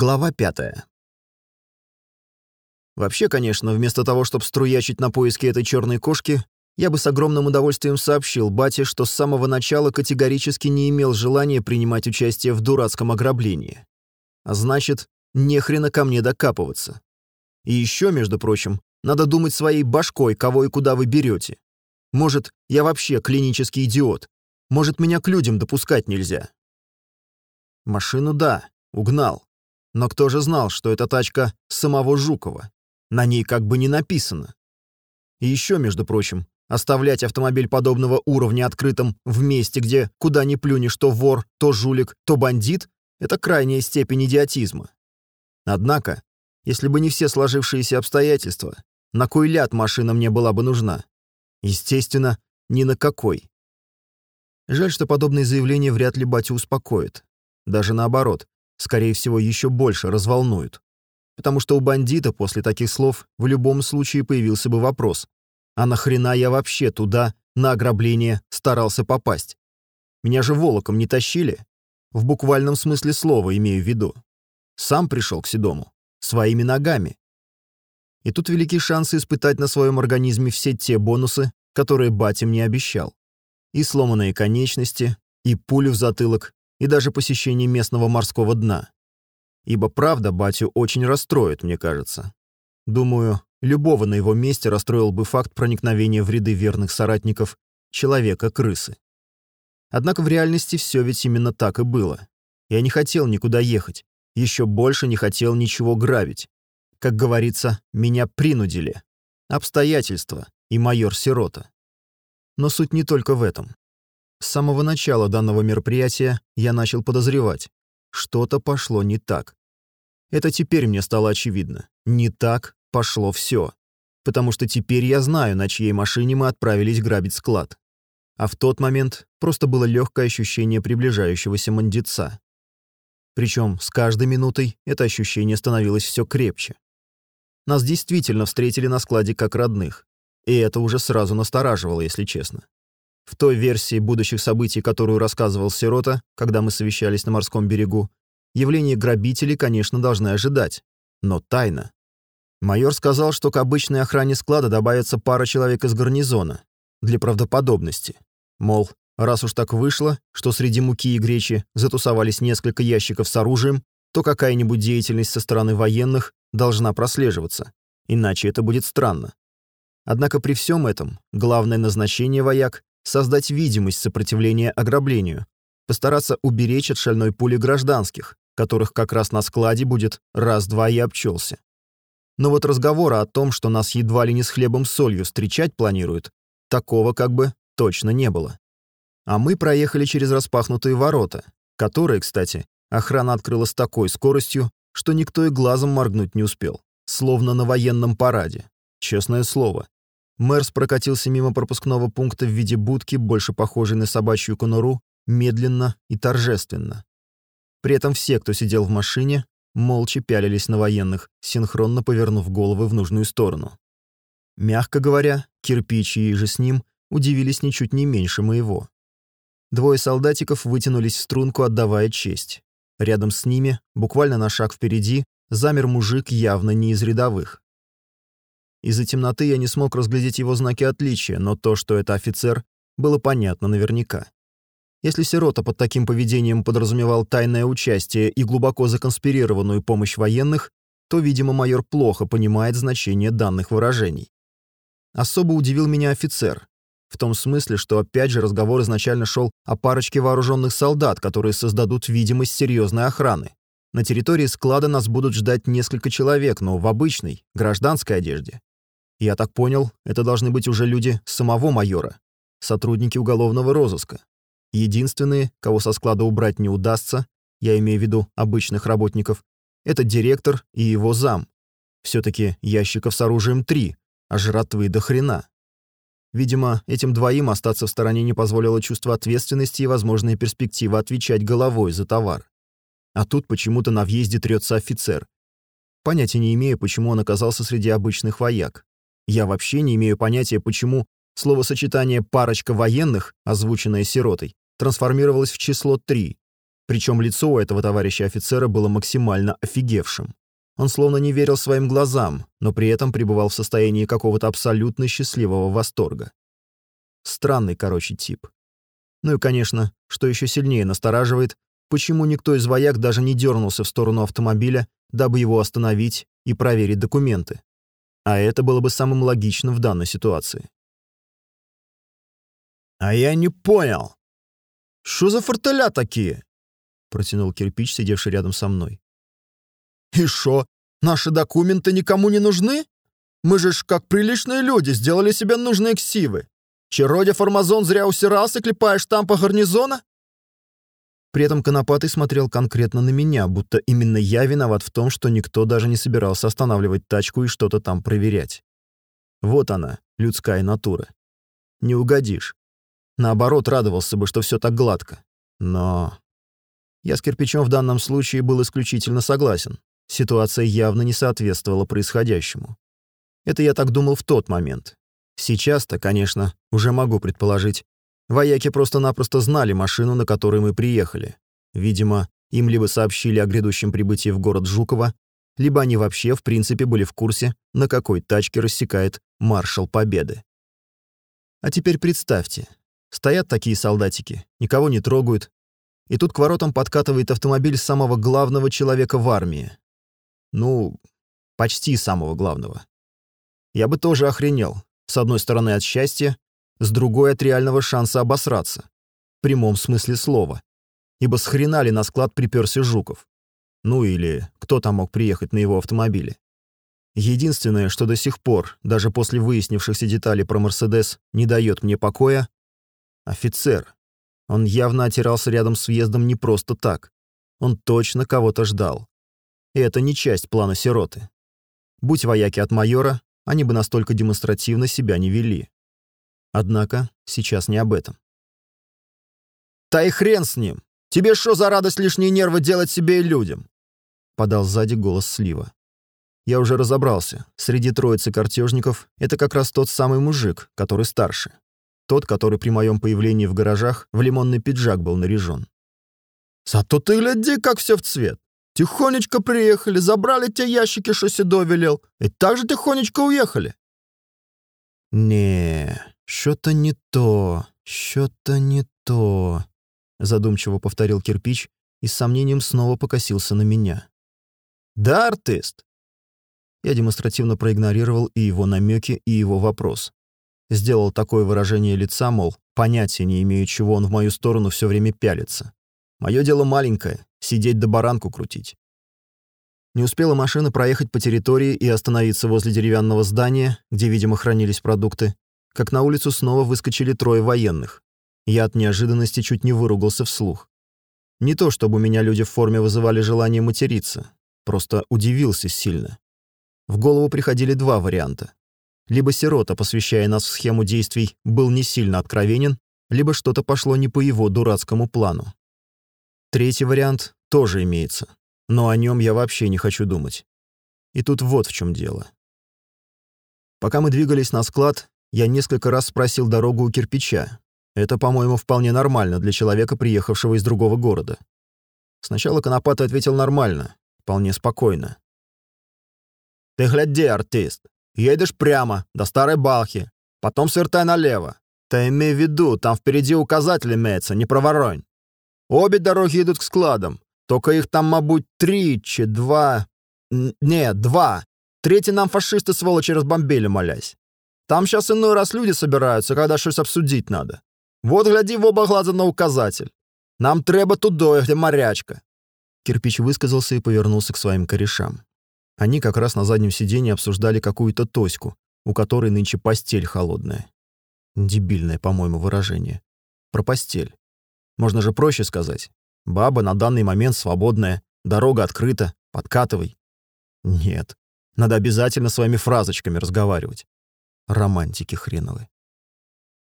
Глава пятая. Вообще, конечно, вместо того, чтобы струячить на поиски этой черной кошки, я бы с огромным удовольствием сообщил бате, что с самого начала категорически не имел желания принимать участие в дурацком ограблении. А значит, нехрена ко мне докапываться. И еще, между прочим, надо думать своей башкой, кого и куда вы берете. Может, я вообще клинический идиот. Может, меня к людям допускать нельзя. Машину, да, угнал. Но кто же знал, что это тачка самого Жукова? На ней как бы не написано. И еще, между прочим, оставлять автомобиль подобного уровня открытым в месте, где куда ни плюнешь, то вор, то жулик, то бандит — это крайняя степень идиотизма. Однако, если бы не все сложившиеся обстоятельства, на кой ляд машина мне была бы нужна? Естественно, ни на какой. Жаль, что подобные заявления вряд ли батю успокоит. Даже наоборот, скорее всего, еще больше разволнуют. Потому что у бандита после таких слов в любом случае появился бы вопрос, а нахрена я вообще туда, на ограбление, старался попасть? Меня же волоком не тащили? В буквальном смысле слова имею в виду. Сам пришел к Седому. Своими ногами. И тут велики шансы испытать на своем организме все те бонусы, которые батя мне обещал. И сломанные конечности, и пулю в затылок, и даже посещение местного морского дна. Ибо правда батю очень расстроит, мне кажется. Думаю, любого на его месте расстроил бы факт проникновения в ряды верных соратников человека-крысы. Однако в реальности все ведь именно так и было. Я не хотел никуда ехать, еще больше не хотел ничего грабить. Как говорится, меня принудили. Обстоятельства и майор Сирота. Но суть не только в этом. С самого начала данного мероприятия я начал подозревать. Что-то пошло не так. Это теперь мне стало очевидно. Не так пошло все. Потому что теперь я знаю, на чьей машине мы отправились грабить склад. А в тот момент просто было легкое ощущение приближающегося мандица. Причем с каждой минутой это ощущение становилось все крепче. Нас действительно встретили на складе как родных. И это уже сразу настораживало, если честно. В той версии будущих событий, которую рассказывал Сирота, когда мы совещались на морском берегу, явление грабителей, конечно, должны ожидать. Но тайна. Майор сказал, что к обычной охране склада добавится пара человек из гарнизона. Для правдоподобности. Мол, раз уж так вышло, что среди муки и гречи затусовались несколько ящиков с оружием, то какая-нибудь деятельность со стороны военных должна прослеживаться. Иначе это будет странно. Однако при всем этом главное назначение вояк создать видимость сопротивления ограблению, постараться уберечь от шальной пули гражданских, которых как раз на складе будет раз-два и обчелся. Но вот разговора о том, что нас едва ли не с хлебом солью встречать планируют, такого как бы точно не было. А мы проехали через распахнутые ворота, которые, кстати, охрана открыла с такой скоростью, что никто и глазом моргнуть не успел, словно на военном параде. Честное слово, Мэрс прокатился мимо пропускного пункта в виде будки, больше похожей на собачью конуру, медленно и торжественно. При этом все, кто сидел в машине, молча пялились на военных, синхронно повернув головы в нужную сторону. Мягко говоря, кирпичи и же с ним удивились ничуть не меньше моего. Двое солдатиков вытянулись в струнку, отдавая честь. Рядом с ними, буквально на шаг впереди, замер мужик явно не из рядовых. Из-за темноты я не смог разглядеть его знаки отличия, но то, что это офицер, было понятно наверняка. Если Сирота под таким поведением подразумевал тайное участие и глубоко законспирированную помощь военных, то, видимо, майор плохо понимает значение данных выражений. Особо удивил меня офицер. В том смысле, что опять же разговор изначально шел о парочке вооруженных солдат, которые создадут видимость серьезной охраны. На территории склада нас будут ждать несколько человек, но в обычной, гражданской одежде. Я так понял, это должны быть уже люди самого майора, сотрудники уголовного розыска. Единственные, кого со склада убрать не удастся, я имею в виду обычных работников, это директор и его зам. Все-таки ящиков с оружием три, а жратвы до хрена. Видимо, этим двоим остаться в стороне не позволило чувство ответственности и возможная перспектива отвечать головой за товар. А тут почему-то на въезде трется офицер. Понятия не имею, почему он оказался среди обычных вояк. Я вообще не имею понятия, почему словосочетание «парочка военных», озвученное сиротой, трансформировалось в число три. Причем лицо у этого товарища офицера было максимально офигевшим. Он словно не верил своим глазам, но при этом пребывал в состоянии какого-то абсолютно счастливого восторга. Странный, короче, тип. Ну и, конечно, что еще сильнее настораживает, почему никто из вояк даже не дернулся в сторону автомобиля, дабы его остановить и проверить документы. А это было бы самым логичным в данной ситуации. «А я не понял. Что за фортеля такие?» — протянул кирпич, сидевший рядом со мной. «И шо, наши документы никому не нужны? Мы же ж, как приличные люди, сделали себе нужные ксивы. Чародя Формазон зря усирался, клепая штампа гарнизона?» При этом Конопатый смотрел конкретно на меня, будто именно я виноват в том, что никто даже не собирался останавливать тачку и что-то там проверять. Вот она, людская натура. Не угодишь. Наоборот, радовался бы, что все так гладко. Но я с кирпичом в данном случае был исключительно согласен. Ситуация явно не соответствовала происходящему. Это я так думал в тот момент. Сейчас-то, конечно, уже могу предположить. Вояки просто-напросто знали машину, на которой мы приехали. Видимо, им либо сообщили о грядущем прибытии в город Жуково, либо они вообще, в принципе, были в курсе, на какой тачке рассекает маршал Победы. А теперь представьте, стоят такие солдатики, никого не трогают, и тут к воротам подкатывает автомобиль самого главного человека в армии. Ну, почти самого главного. Я бы тоже охренел. С одной стороны от счастья, с другой от реального шанса обосраться. В прямом смысле слова. Ибо с хрена ли на склад приперся Жуков? Ну или кто там мог приехать на его автомобиле? Единственное, что до сих пор, даже после выяснившихся деталей про Мерседес, не дает мне покоя — офицер. Он явно отирался рядом с въездом не просто так. Он точно кого-то ждал. И это не часть плана сироты. Будь вояки от майора, они бы настолько демонстративно себя не вели. Однако сейчас не об этом. «Та и хрен с ним! Тебе что за радость лишние нервы делать себе и людям?» Подал сзади голос Слива. Я уже разобрался. Среди троицы картежников это как раз тот самый мужик, который старше. Тот, который при моем появлении в гаражах в лимонный пиджак был наряжен. «Зато ты гляди, как все в цвет! Тихонечко приехали, забрали те ящики, что Седой велел, и так же тихонечко уехали!» «Не, что-то не то, что-то не то», — задумчиво повторил кирпич и с сомнением снова покосился на меня. «Да, артист?» Я демонстративно проигнорировал и его намеки, и его вопрос. Сделал такое выражение лица, мол, понятия не имею, чего он в мою сторону все время пялится. Мое дело маленькое — сидеть да баранку крутить. Не успела машина проехать по территории и остановиться возле деревянного здания, где, видимо, хранились продукты, как на улицу снова выскочили трое военных. Я от неожиданности чуть не выругался вслух. Не то, чтобы меня люди в форме вызывали желание материться, просто удивился сильно. В голову приходили два варианта либо сирота, посвящая нас в схему действий, был не сильно откровенен, либо что-то пошло не по его дурацкому плану. Третий вариант тоже имеется, но о нем я вообще не хочу думать. И тут вот в чем дело. Пока мы двигались на склад, я несколько раз спросил дорогу у кирпича. Это, по-моему, вполне нормально для человека, приехавшего из другого города. Сначала Конопатый ответил нормально, вполне спокойно. «Ты гляди, артист, Едешь прямо, до Старой Балхи, потом свертай налево. Ты имей в виду, там впереди указатель имеется, не проворонь. Обе дороги идут к складам, только их там, мабуть, три, чи два... Нет, два. Третий нам фашисты, сволочи, разбомбили, молясь. Там сейчас иной раз люди собираются, когда что-то обсудить надо. Вот гляди в оба глаза на указатель. Нам треба тудой, где морячка». Кирпич высказался и повернулся к своим корешам. Они как раз на заднем сиденье обсуждали какую-то тоську, у которой нынче постель холодная. Дебильное, по-моему, выражение. Про постель. Можно же проще сказать. Баба на данный момент свободная, дорога открыта, подкатывай. Нет, надо обязательно своими фразочками разговаривать. Романтики хреновы.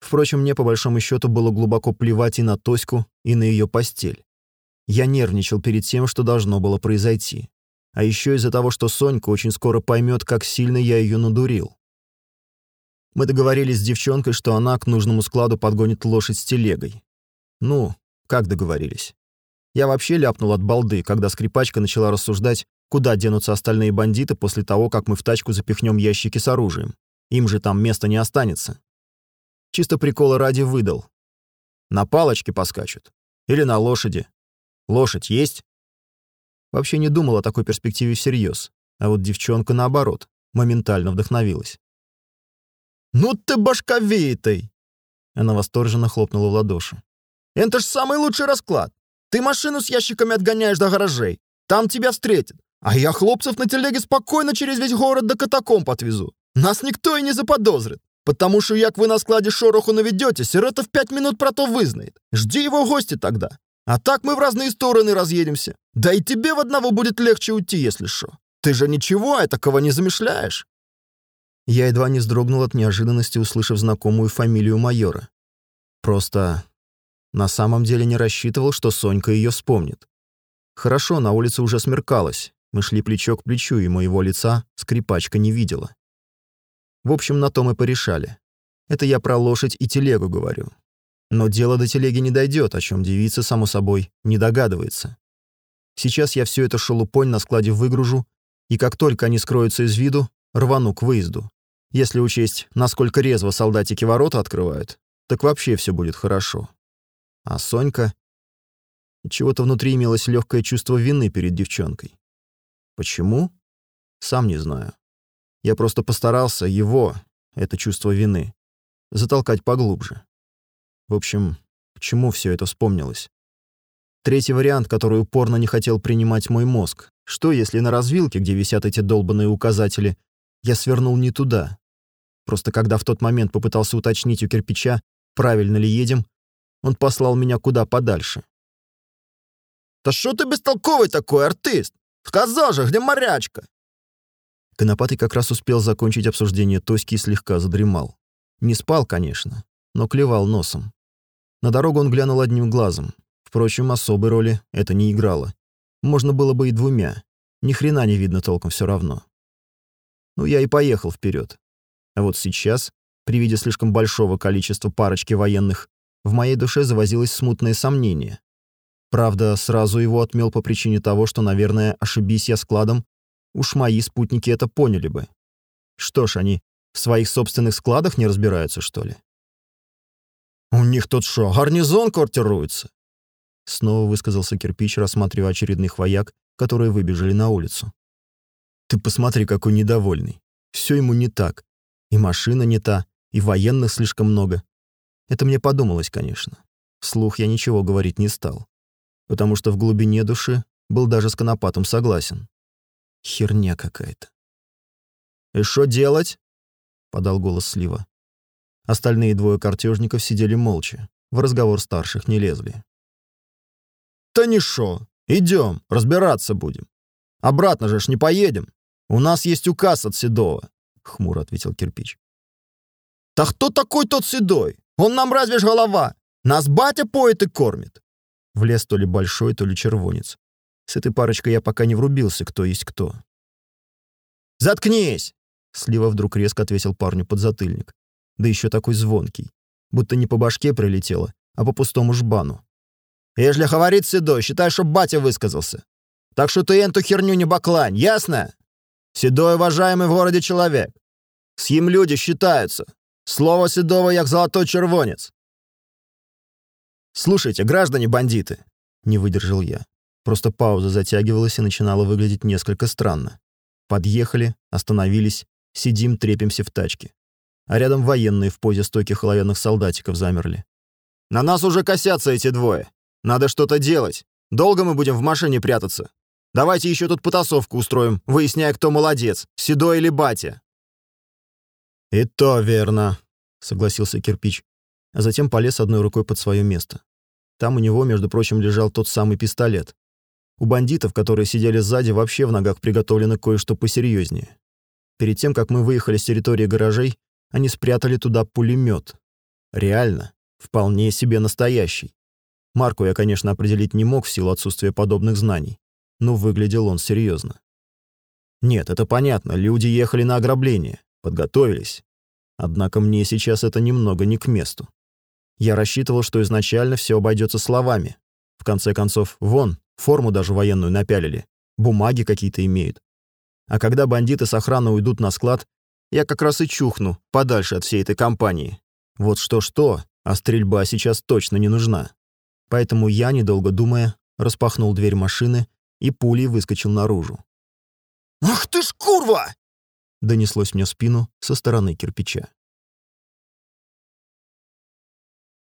Впрочем, мне по большому счету было глубоко плевать и на Тоську, и на ее постель. Я нервничал перед тем, что должно было произойти. А еще из-за того, что Сонька очень скоро поймет, как сильно я ее надурил. Мы договорились с девчонкой, что она к нужному складу подгонит лошадь с телегой. Ну, как договорились. Я вообще ляпнул от балды, когда скрипачка начала рассуждать, куда денутся остальные бандиты после того, как мы в тачку запихнем ящики с оружием. Им же там места не останется. Чисто прикола ради выдал. На палочке поскачут. Или на лошади. Лошадь есть? Вообще не думал о такой перспективе всерьез. А вот девчонка, наоборот, моментально вдохновилась. «Ну ты башковитый!» Она восторженно хлопнула в ладоши. «Это ж самый лучший расклад! Ты машину с ящиками отгоняешь до гаражей. Там тебя встретят. А я хлопцев на телеге спокойно через весь город до катакомб отвезу. Нас никто и не заподозрит. Потому що як ви на складі шороху наведете, сирота в пять минут про то вызнает. Жди его гости тогда. А так мы в разные стороны разъедемся. Да и тебе в одного будет легче уйти, если что. Ты же ничего такого не замышляешь. Я едва не вздрогнул от неожиданности, услышав знакомую фамилию майора. Просто на самом деле не рассчитывал, что Сонька ее вспомнит. Хорошо, на улице уже смеркалось. Мы шли плечо к плечу, и моего лица скрипачка не видела. В общем, на то мы порешали. Это я про лошадь и телегу говорю. Но дело до телеги не дойдет, о чем девица, само собой, не догадывается. Сейчас я все это шелупонь на складе выгружу, и как только они скроются из виду, рвану к выезду. Если учесть, насколько резво солдатики ворота открывают, так вообще все будет хорошо. А Сонька... Чего-то внутри имелось легкое чувство вины перед девчонкой. Почему? Сам не знаю. Я просто постарался его, это чувство вины, затолкать поглубже. В общем, к чему все это вспомнилось? Третий вариант, который упорно не хотел принимать мой мозг. Что, если на развилке, где висят эти долбанные указатели, я свернул не туда? Просто когда в тот момент попытался уточнить у кирпича, правильно ли едем, он послал меня куда подальше. «Да что ты бестолковый такой, артист? Сказал же, где морячка?» Конопатый как раз успел закончить обсуждение Тоськи и слегка задремал. Не спал, конечно, но клевал носом. На дорогу он глянул одним глазом. Впрочем, особой роли это не играло. Можно было бы и двумя. Ни хрена не видно толком все равно. Ну, я и поехал вперед. А вот сейчас, при виде слишком большого количества парочки военных, в моей душе завозилось смутное сомнение. Правда, сразу его отмел по причине того, что, наверное, ошибись я складом, Уж мои спутники это поняли бы. Что ж, они в своих собственных складах не разбираются, что ли? «У них тут что, гарнизон квартируется?» Снова высказался кирпич, рассматривая очередных вояк, которые выбежали на улицу. «Ты посмотри, какой недовольный. Все ему не так. И машина не та, и военных слишком много. Это мне подумалось, конечно. Вслух я ничего говорить не стал. Потому что в глубине души был даже с Конопатом согласен. Херня какая-то. «И что делать?» — подал голос Слива. Остальные двое картежников сидели молча, в разговор старших не лезли. «Да не шо, идем, разбираться будем. Обратно же ж не поедем. У нас есть указ от Седова», — хмуро ответил кирпич. «Да кто такой тот Седой? Он нам разве ж голова? Нас батя поет и кормит». Влез то ли большой, то ли червонец. С этой парочкой я пока не врубился, кто есть кто. «Заткнись!» Слива вдруг резко отвесил парню под затыльник. Да еще такой звонкий. Будто не по башке прилетело, а по пустому жбану. «Ежели говорит Седой, считай, что батя высказался. Так что ты эту херню не баклань, ясно? Седой уважаемый в городе человек. С ним люди считаются. Слово Седова як золотой червонец». «Слушайте, граждане бандиты!» — не выдержал я. Просто пауза затягивалась и начинала выглядеть несколько странно. Подъехали, остановились, сидим, трепимся в тачке. А рядом военные в позе стойких оловянных солдатиков замерли. «На нас уже косятся эти двое. Надо что-то делать. Долго мы будем в машине прятаться? Давайте еще тут потасовку устроим, выясняя, кто молодец, Седой или Батя». «И то верно», — согласился кирпич, а затем полез одной рукой под свое место. Там у него, между прочим, лежал тот самый пистолет, у бандитов, которые сидели сзади, вообще в ногах приготовлено кое-что посерьезнее. Перед тем, как мы выехали с территории гаражей, они спрятали туда пулемет. Реально, вполне себе настоящий. Марку я, конечно, определить не мог в силу отсутствия подобных знаний, но выглядел он серьезно. Нет, это понятно, люди ехали на ограбление, подготовились. Однако мне сейчас это немного не к месту. Я рассчитывал, что изначально все обойдется словами, В конце концов, вон, форму даже военную напялили, бумаги какие-то имеют. А когда бандиты с охраны уйдут на склад, я как раз и чухну подальше от всей этой компании. Вот что-что, а стрельба сейчас точно не нужна. Поэтому я, недолго думая, распахнул дверь машины и пулей выскочил наружу. «Ах ты ж курва!» Донеслось мне спину со стороны кирпича.